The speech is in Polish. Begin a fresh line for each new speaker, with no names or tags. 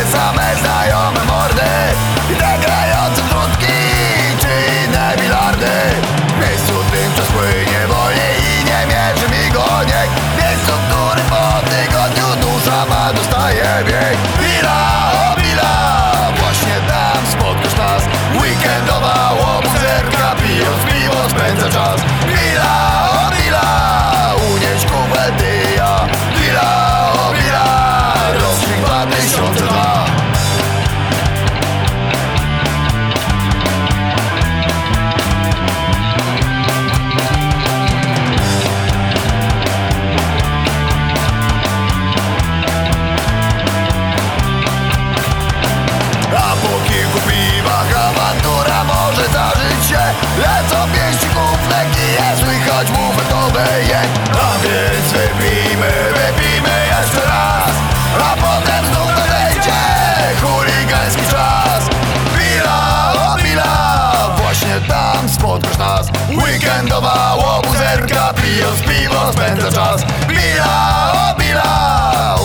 infamous 2002 A po kilku piwach awantura może zdarzyć się Lecą pięści główne, nie słychać mówek obeje A więc wypijmy, wypijmy Weekendowa łobuzerka Pijąc piwo spędza czas. Pila, o